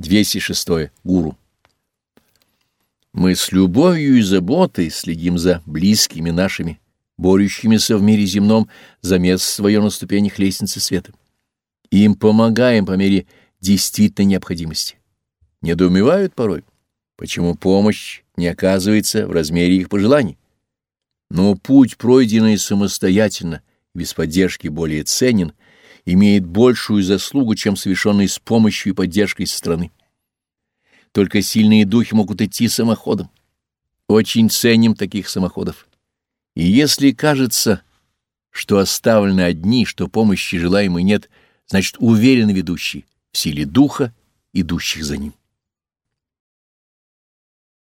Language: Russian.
206. Гуру. Мы с любовью и заботой следим за близкими нашими, борющимися в мире земном за место свое на ступенях лестницы света. Им помогаем по мере действительной необходимости. Недоумевают порой, почему помощь не оказывается в размере их пожеланий. Но путь, пройденный самостоятельно, без поддержки более ценен, имеет большую заслугу, чем совершенный с помощью и поддержкой со стороны. Только сильные духи могут идти самоходом. Очень ценим таких самоходов. И если кажется, что оставлены одни, что помощи желаемой нет, значит уверены ведущие в силе духа, идущих за ним.